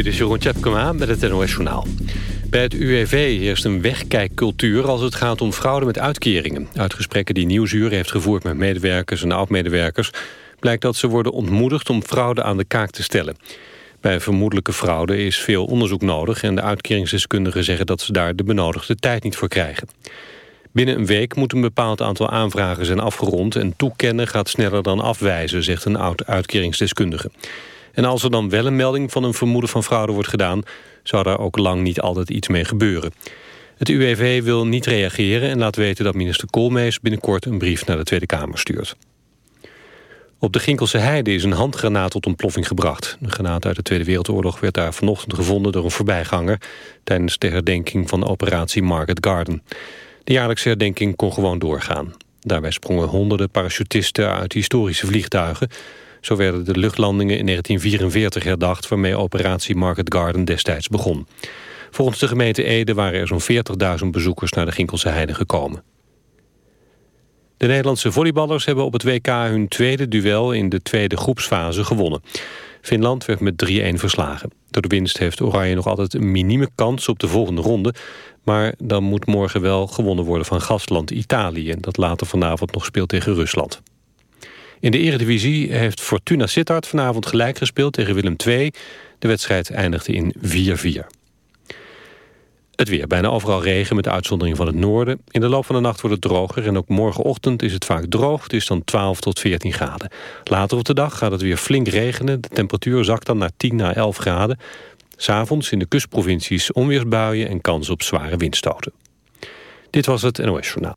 Dit is Jeroen Tjepkema met het NOS Journaal. Bij het UWV heerst een wegkijkcultuur als het gaat om fraude met uitkeringen. Uit gesprekken die Nieuwsuur heeft gevoerd met medewerkers en oud-medewerkers... blijkt dat ze worden ontmoedigd om fraude aan de kaak te stellen. Bij vermoedelijke fraude is veel onderzoek nodig... en de uitkeringsdeskundigen zeggen dat ze daar de benodigde tijd niet voor krijgen. Binnen een week moet een bepaald aantal aanvragen zijn afgerond... en toekennen gaat sneller dan afwijzen, zegt een oud-uitkeringsdeskundige. En als er dan wel een melding van een vermoeden van fraude wordt gedaan... zou daar ook lang niet altijd iets mee gebeuren. Het UWV wil niet reageren en laat weten dat minister Koolmees... binnenkort een brief naar de Tweede Kamer stuurt. Op de Ginkelse Heide is een handgranaat tot ontploffing gebracht. Een granaat uit de Tweede Wereldoorlog werd daar vanochtend gevonden door een voorbijganger... tijdens de herdenking van operatie Market Garden. De jaarlijkse herdenking kon gewoon doorgaan. Daarbij sprongen honderden parachutisten uit historische vliegtuigen... Zo werden de luchtlandingen in 1944 herdacht... waarmee operatie Market Garden destijds begon. Volgens de gemeente Ede waren er zo'n 40.000 bezoekers... naar de Ginkelse Heide gekomen. De Nederlandse volleyballers hebben op het WK hun tweede duel... in de tweede groepsfase gewonnen. Finland werd met 3-1 verslagen. Door de winst heeft Oranje nog altijd een minieme kans op de volgende ronde... maar dan moet morgen wel gewonnen worden van gastland Italië... dat later vanavond nog speelt tegen Rusland. In de eredivisie heeft Fortuna Sittard vanavond gelijk gespeeld tegen Willem II. De wedstrijd eindigde in 4-4. Het weer. Bijna overal regen met uitzondering van het noorden. In de loop van de nacht wordt het droger en ook morgenochtend is het vaak droog. Het is dan 12 tot 14 graden. Later op de dag gaat het weer flink regenen. De temperatuur zakt dan naar 10 naar 11 graden. S'avonds in de kustprovincies onweersbuien en kans op zware windstoten. Dit was het NOS Journaal.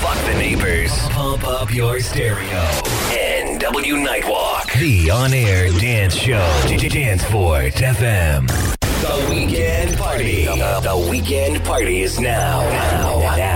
Fuck the neighbors. Pump up your stereo. NW Nightwalk. The on-air dance show. Danceport FM. The weekend party. The, the weekend party is now. Now. Now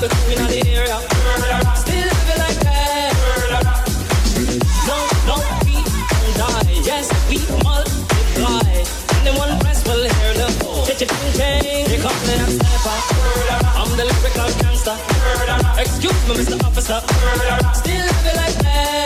Big up the crew in the area. Still living like that. No, no, we don't die. Yes, we multiply. Anyone press will hear the ch ch ching Here comes the hot sniper. I'm the lyrical gangster. Excuse me, Mr. Officer. Still living like that.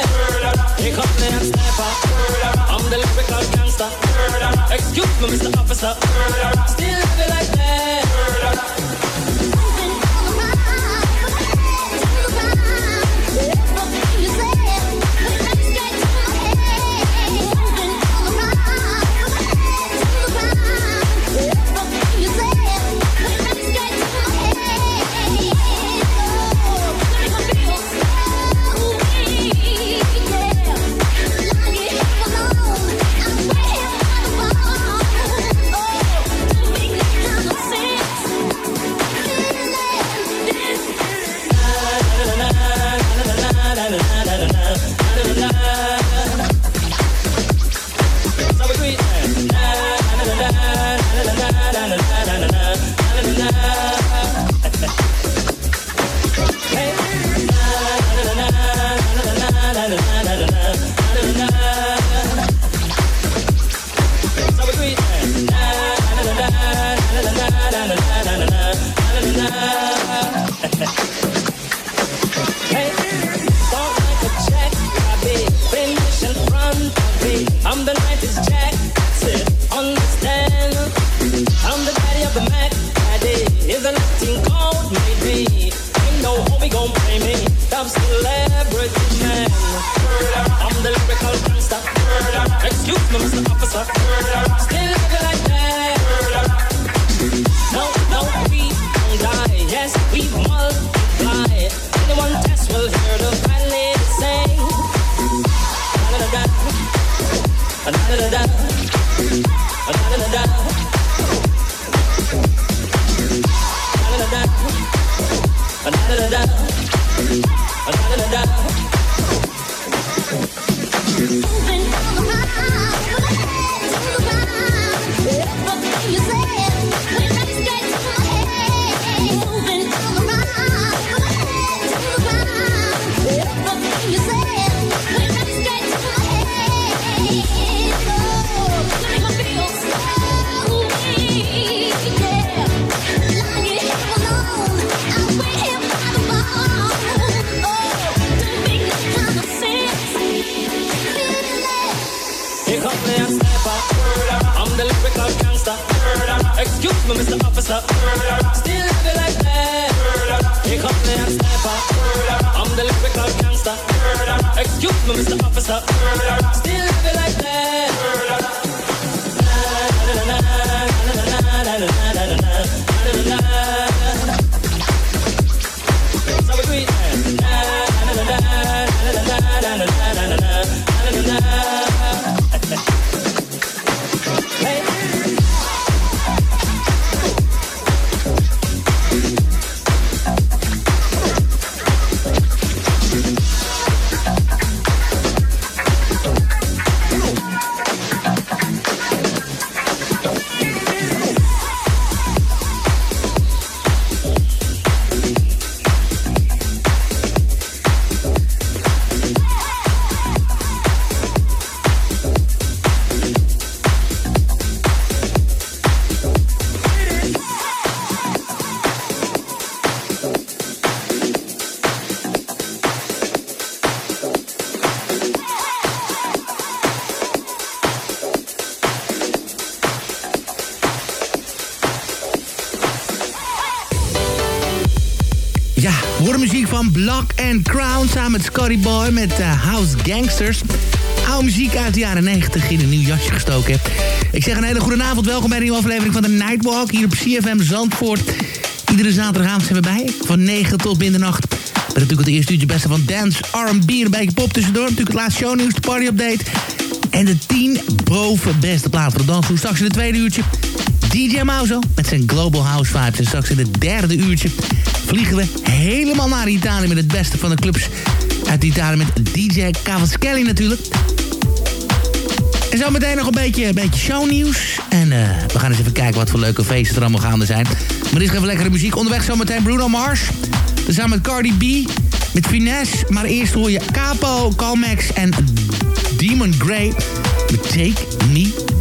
It's a. Here comes the sniper. I'm the lyrical gangster. Excuse me, Mr. Officer. Still living like that. Met Scotty Boy met uh, House Gangsters. Oude muziek uit de jaren 90 in een nieuw jasje gestoken. Ik zeg een hele goede avond. Welkom bij een nieuwe aflevering van de Nightwalk hier op CFM Zandvoort. Iedere zaterdagavond zijn we bij. Van 9 tot middernacht. Met natuurlijk het eerste uurtje beste van dance, R&B en een beetje pop tussendoor. Natuurlijk het laatste shownieuws, de party update. En de 10 boven beste plaat voor de dansvoer. Straks in het tweede uurtje DJ Mauzo met zijn Global House Vibes. En straks in het derde uurtje vliegen we helemaal naar Italië... met het beste van de clubs uit Italië met DJ Cavaschelli natuurlijk. En zo meteen nog een beetje, een beetje shownieuws. En uh, we gaan eens even kijken wat voor leuke feesten er allemaal gaande zijn. Maar er is even lekkere muziek. Onderweg zometeen Bruno Mars. Samen met Cardi B. Met Finesse. Maar eerst hoor je Capo, Calmex en Demon Grey. Met Take Me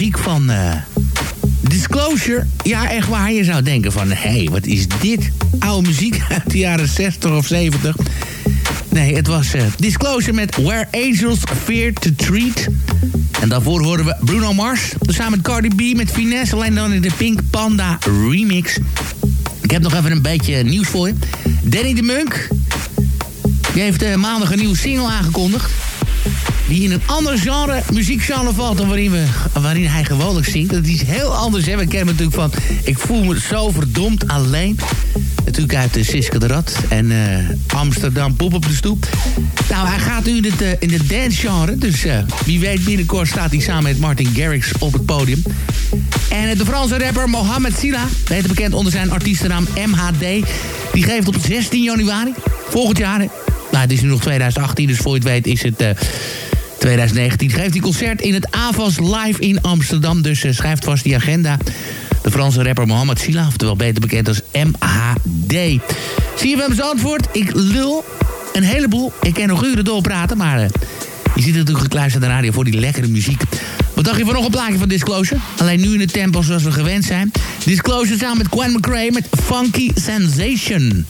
muziek van uh, Disclosure. Ja, echt waar. Je zou denken van, hé, hey, wat is dit? Oude muziek uit de jaren 60 of 70. Nee, het was uh, Disclosure met Where Angels Fear to Treat. En daarvoor horen we Bruno Mars. Samen met Cardi B met Finesse. Alleen dan in de Pink Panda remix. Ik heb nog even een beetje nieuws voor je. Danny de Munk. Die heeft uh, maandag een nieuwe single aangekondigd. Die in een ander genre, muziekgenre valt dan waarin, we, waarin hij gewoonlijk zingt. Dat is heel anders. Hè? We kennen natuurlijk van... Ik voel me zo verdomd alleen. Natuurlijk uit de Siske de Rad. En uh, Amsterdam Pop op de stoep. Nou, hij gaat nu in het, uh, in het dance genre. Dus wie weet binnenkort staat hij samen met Martin Garrix op het podium. En de Franse rapper Mohamed Silla. Beter bekend onder zijn artiestennaam MHD. Die geeft op 16 januari volgend jaar... Nou, het is nu nog 2018, dus voor je het weet is het... 2019 geeft hij concert in het AVAS Live in Amsterdam. Dus uh, schrijft vast die agenda. De Franse rapper Mohamed Silla, oftewel beter bekend als MHD. Zie je zijn antwoord? Ik lul een heleboel. Ik kan nog uren doorpraten, maar uh, je ziet natuurlijk gekluisterd aan de radio voor die lekkere muziek. Wat dacht je van nog een plaatje van Disclosure? Alleen nu in het tempo zoals we gewend zijn. Disclosure samen met Gwen McRae met Funky Sensation.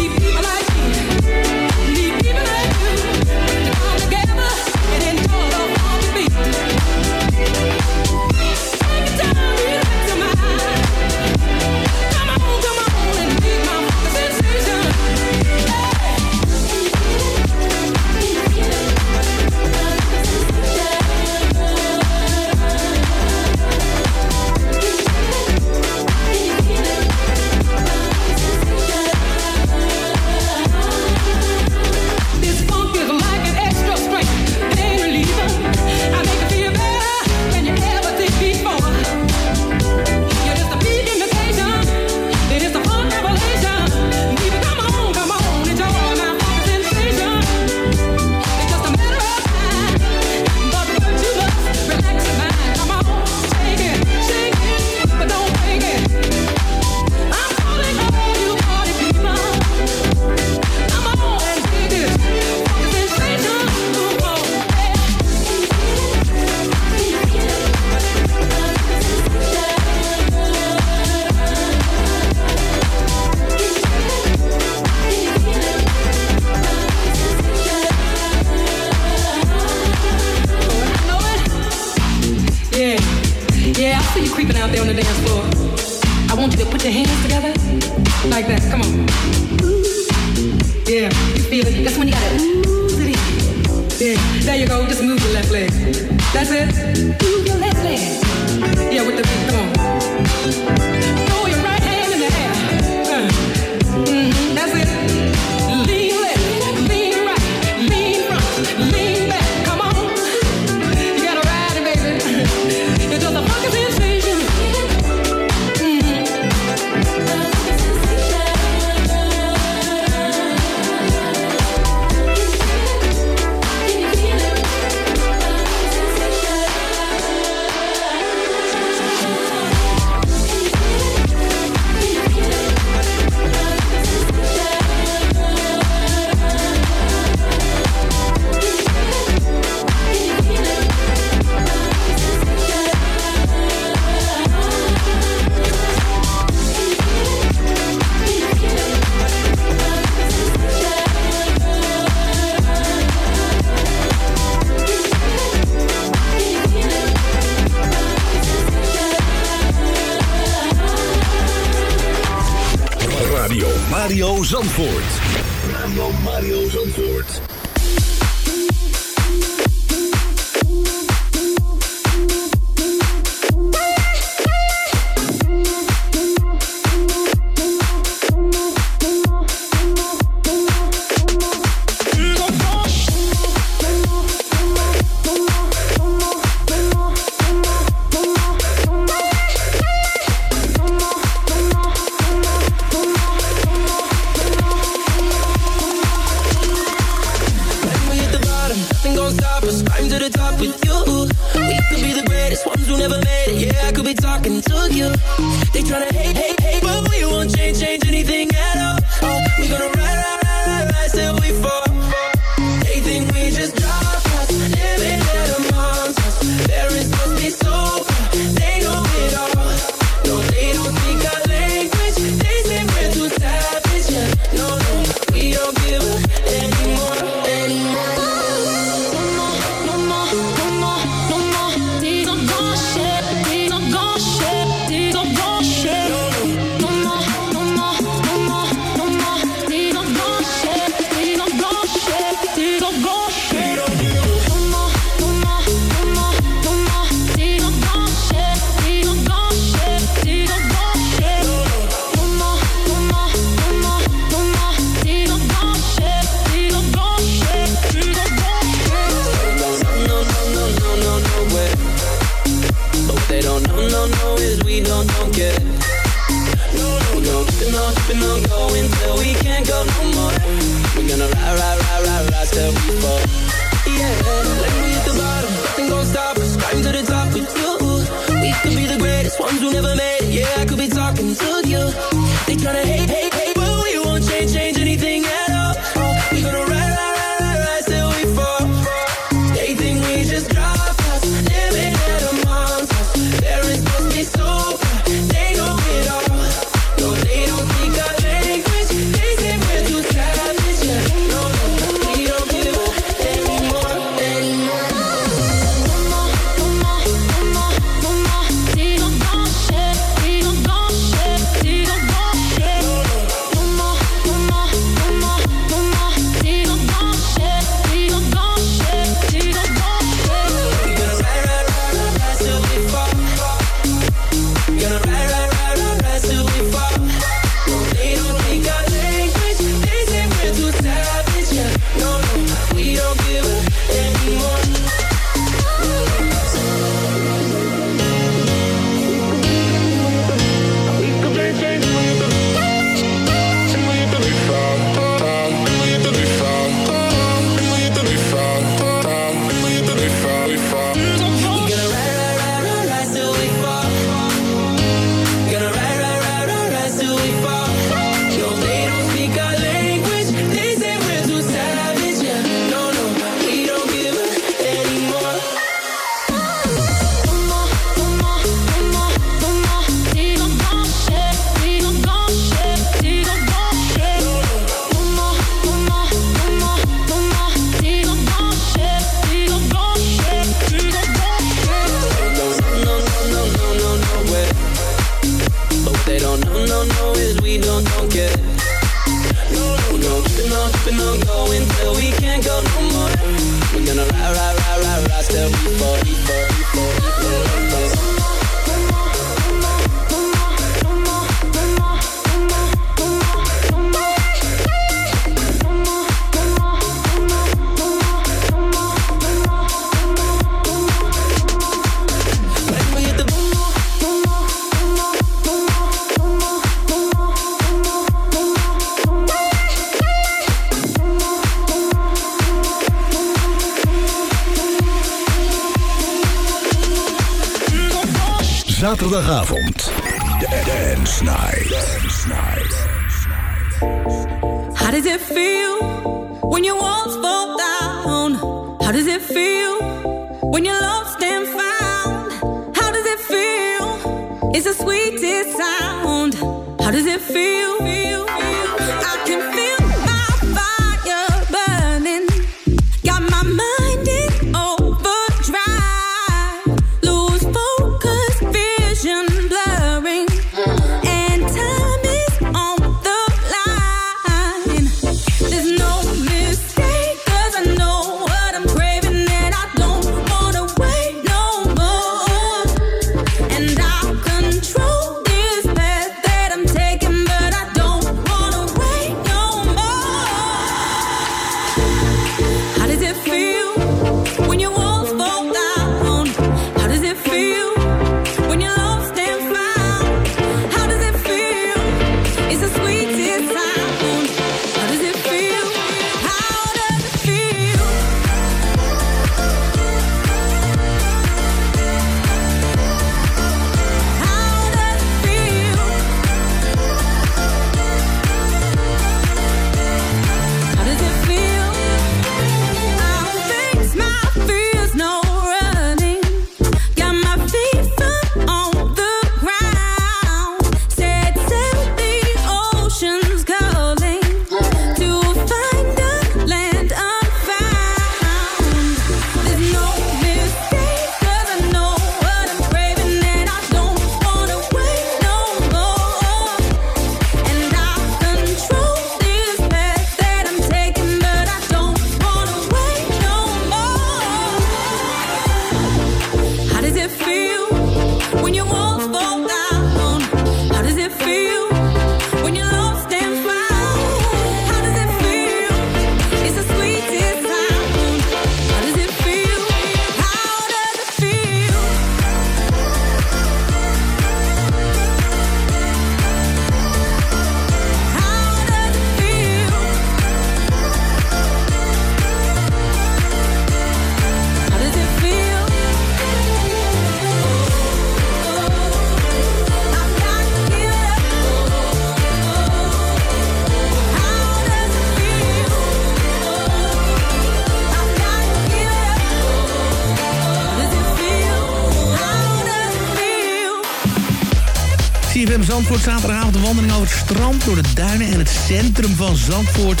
Zandvoort, zaterdagavond een wandeling over het strand... door de duinen en het centrum van Zandvoort.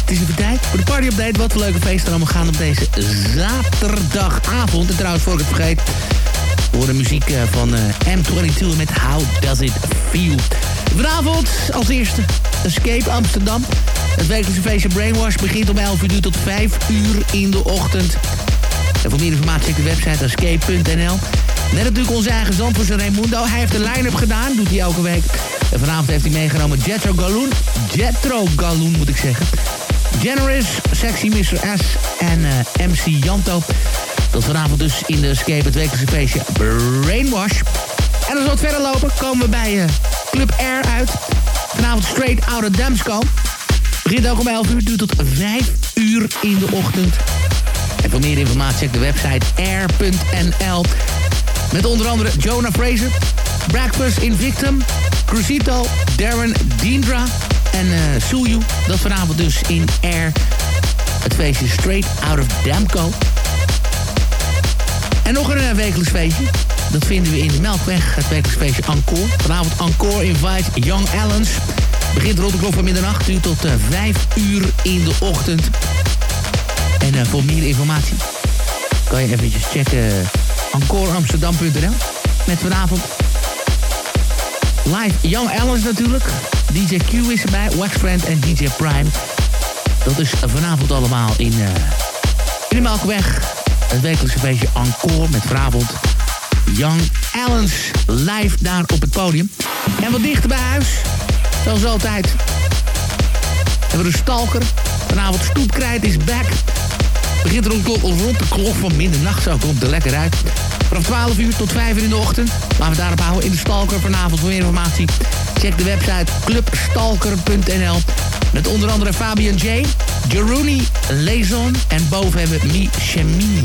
Het is even tijd voor de party-update. Wat een leuke feesten allemaal gaan op deze zaterdagavond. En trouwens, voor ik het vergeet... We horen muziek eh, van uh, M22 met How Does It Feel. Vanavond als eerste Escape Amsterdam. Het wekelijkse feestje Brainwash begint om 11 uur tot 5 uur in de ochtend. En voor meer informatie check de website escape.nl. Net natuurlijk onze eigen Zandvoortse Raimundo. Hij heeft de line-up gedaan, doet hij elke week. En vanavond heeft hij meegenomen Jetro Galoon. Jetro Galoon moet ik zeggen. Generous, Sexy Mr. S en eh, MC Janto. Dat vanavond dus in de Escape het wekelijkse feestje Brainwash. En als we wat verder lopen, komen we bij uh, Club Air uit. Vanavond straight out of Damsco. Begint ook om 11 uur, duurt tot 5 uur in de ochtend. En voor meer informatie check de website air.nl. Met onder andere Jonah Fraser, Breakfast in Victim, Crucito, Darren Deendra en uh, Suyu. Dat vanavond dus in Air. Het feestje Straight Out of Damco. En nog een uh, wekelijks feestje. Dat vinden we in de Melkweg. Het wekelijks feestje Encore. Vanavond Encore invite Young Allens. Begint rond de klok van middernacht. Duurt tot uh, eh, 5 uur in de ochtend. En voor meer informatie kan je eventjes checken encoreamsterdam.nl. Met vanavond live Young Allens natuurlijk. DJ Q is erbij, Waxfriend en DJ Prime. Dat is vanavond allemaal in, uh, in. Het wekelijkse feestje Encore met vanavond Young Allens live daar op het podium. En wat dichter bij huis, zoals altijd, hebben we de Stalker. Vanavond Stoepkrijt is back. Begint rond, rond de klok van middernacht, zo komt er lekker uit. Vanaf 12 uur tot 5 uur in de ochtend. Laten we daarop houden in de Stalker vanavond voor meer informatie. Check de website clubstalker.nl. Met onder andere Fabian J, Jeruni Lezon en boven hebben we Mi Chemini.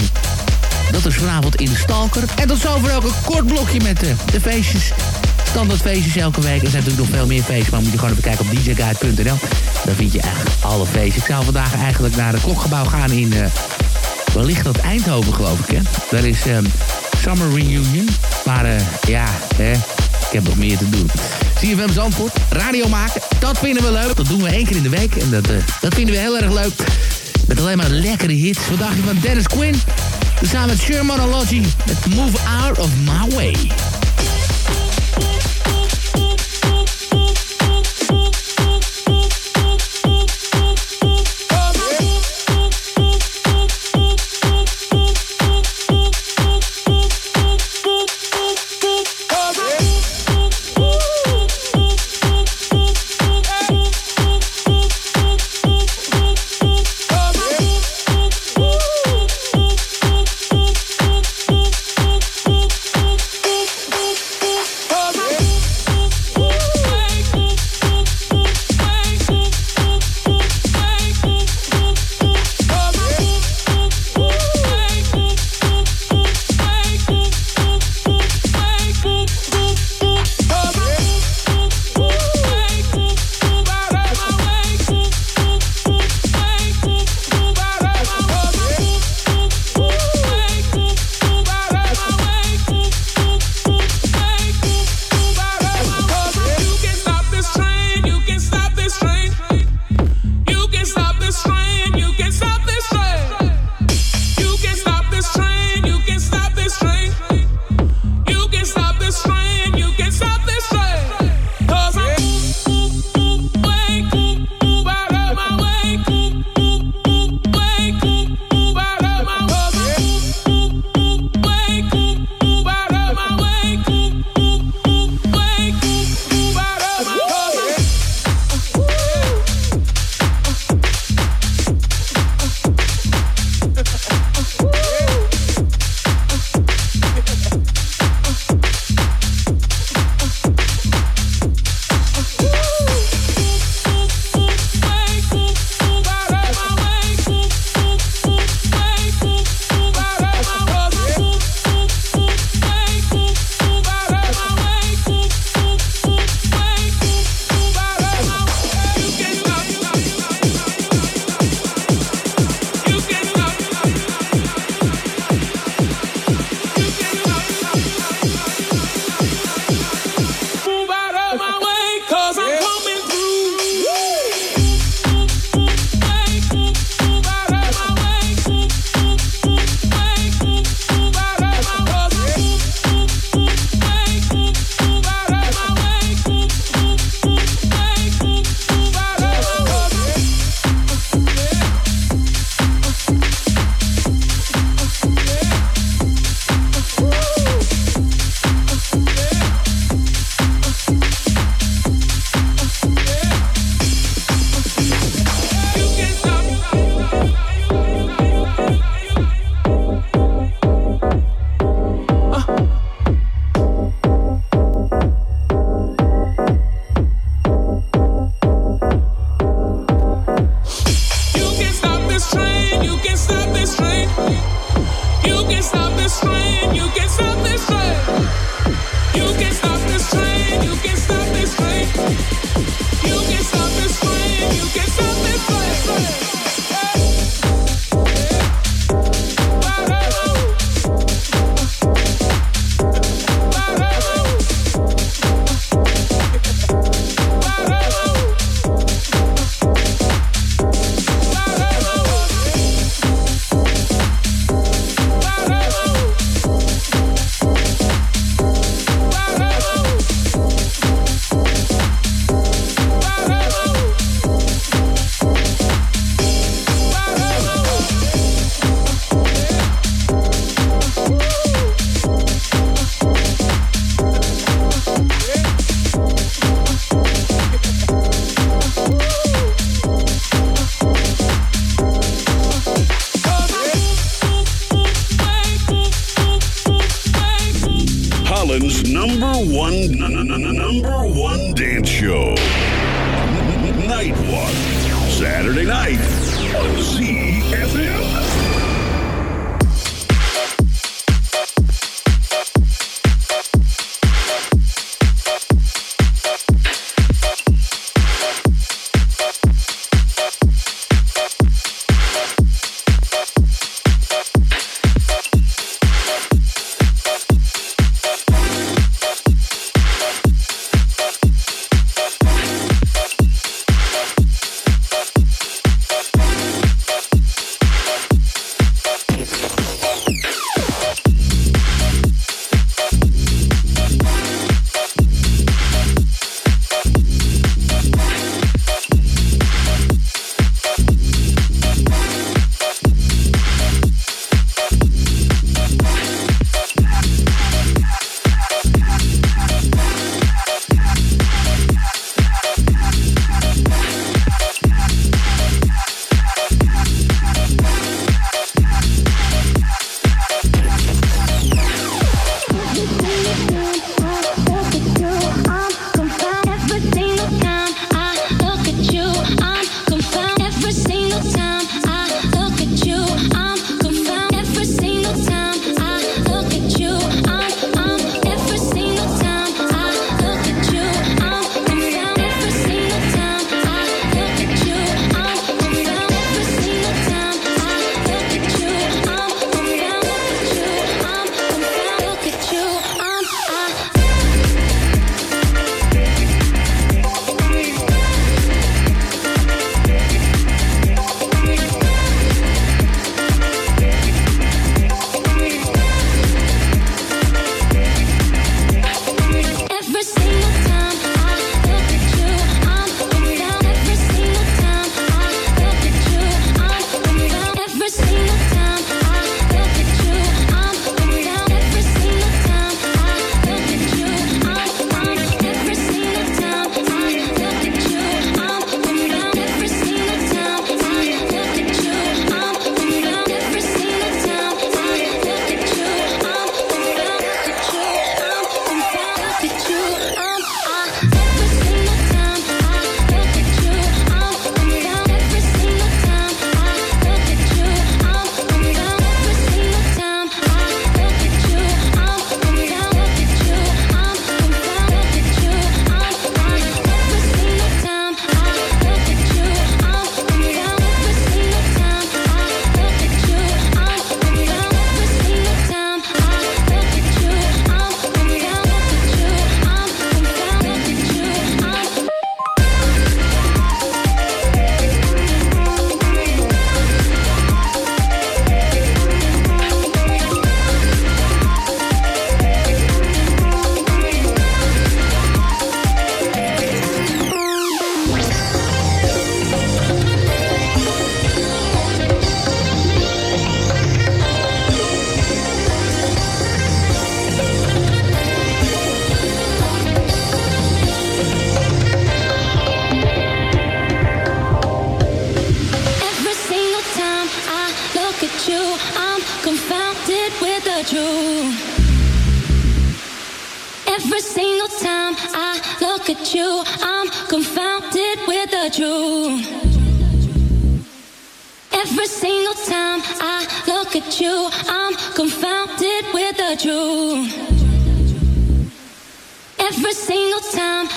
Dat is vanavond in de Stalker. En tot zover ook een kort blokje met de, de feestjes. Standaard feestjes elke week. Er zijn natuurlijk nog veel meer feestjes, maar moet je gewoon even kijken op djguide.nl. Daar vind je eigenlijk alle feestjes. Ik zou vandaag eigenlijk naar het klokgebouw gaan in... Uh, ligt dat? Eindhoven, geloof ik, hè? Daar is um, Summer Reunion. Maar uh, ja, hè, ik heb nog meer te doen. CFM Zandvoort, radio maken, dat vinden we leuk. Dat doen we één keer in de week en dat, uh, dat vinden we heel erg leuk. Met alleen maar lekkere hits. Wat dacht je van Dennis Quinn? Samen met Shermanology met Move Out of My Way.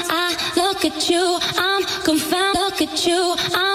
I look at you, I'm confounded. Look at you, I'm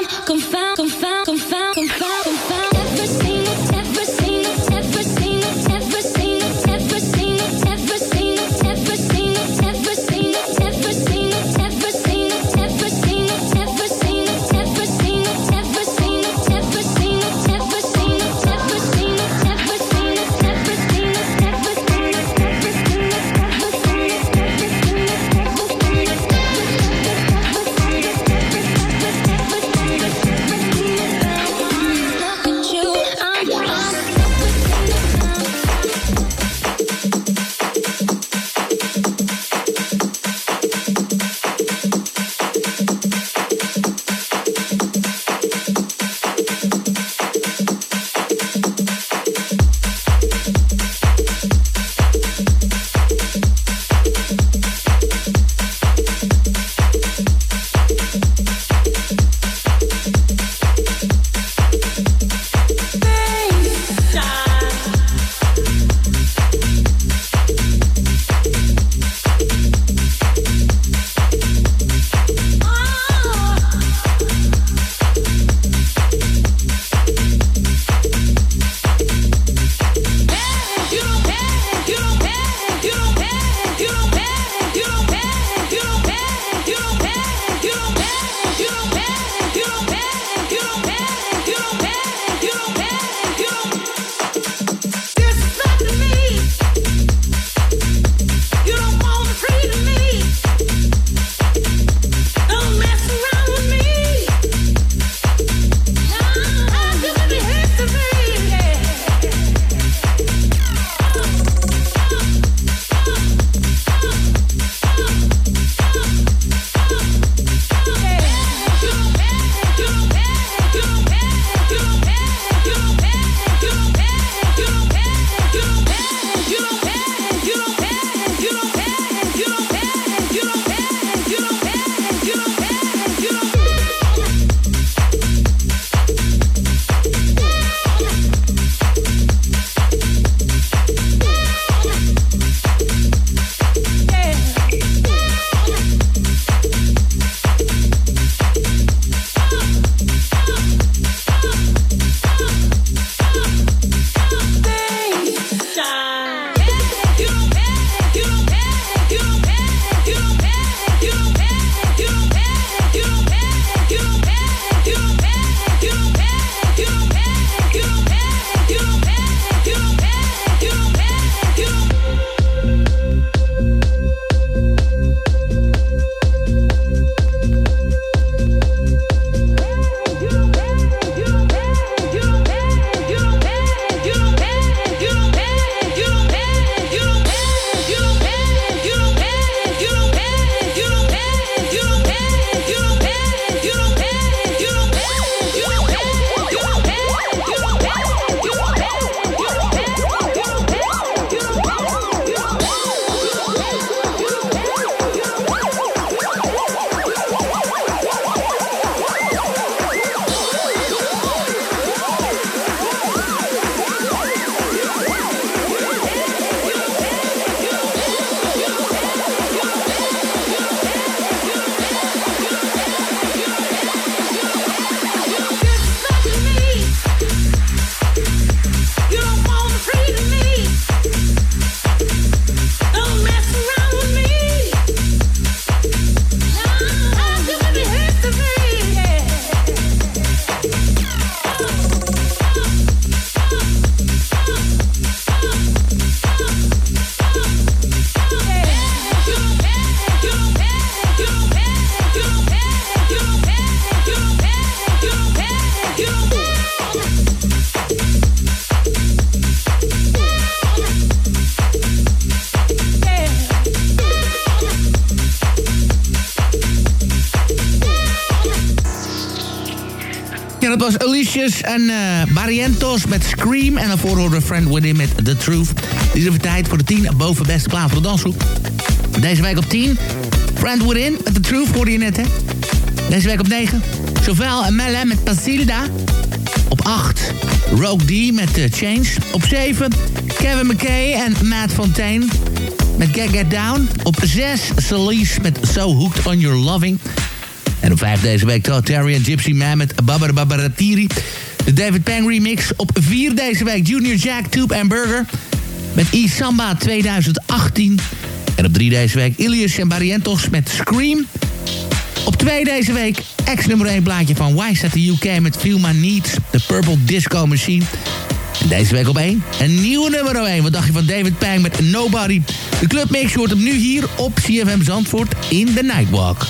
was Alicious en eh Barrientos met Scream. En daarvoor hoorde Friend Within met The Truth. Het is even tijd voor de 10 boven beste plaat voor de dansgroep. Deze week op 10. Friend Within met The Truth hoorde je net, hè? Deze week op 9. Chauvel en Melle met Pasilda. Op 8, Rogue D met uh, Change. Op 7, Kevin McKay en Matt Fontaine met Get Get Down. Op 6, Celise met So Hooked On Your Loving. En op 5 deze week en Gypsy Babber Babbaratiri. De David Pang remix. Op 4 deze week Junior Jack, Tube and Burger met E-Samba 2018. En op 3 deze week Ilias en Barrientos met Scream. Op 2 deze week ex nummer 1 blaadje van Wise at the UK met Feel My Needs, The Purple Disco Machine. En deze week op 1, een nieuwe nummer 1. Wat dacht je van David Pang met Nobody? De Club Mix hoort hem nu hier op CFM Zandvoort in The Nightwalk.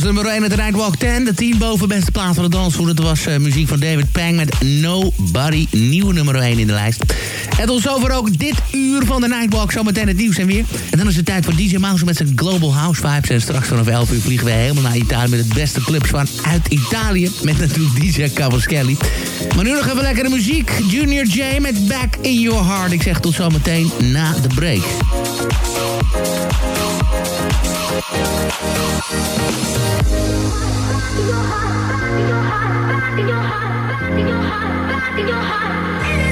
Nummer 1 uit de Nightwalk 10. De 10 boven beste plaats van de dansvoer. Het was uh, muziek van David Pang met Nobody. Nieuwe nummer 1 in de lijst. En tot zover ook dit uur van de Nightwalk. Zometeen het nieuws en weer. En dan is het tijd voor DJ Mouse met zijn Global House Vibes. En straks vanaf 11 uur vliegen we helemaal naar Italië... met het beste clubs van uit Italië. Met natuurlijk DJ Cavaschelli. Maar nu nog even lekkere muziek. Junior J met Back in Your Heart. Ik zeg tot zometeen na de break. Back in your heart, back in your heart, back in your heart, back in your heart.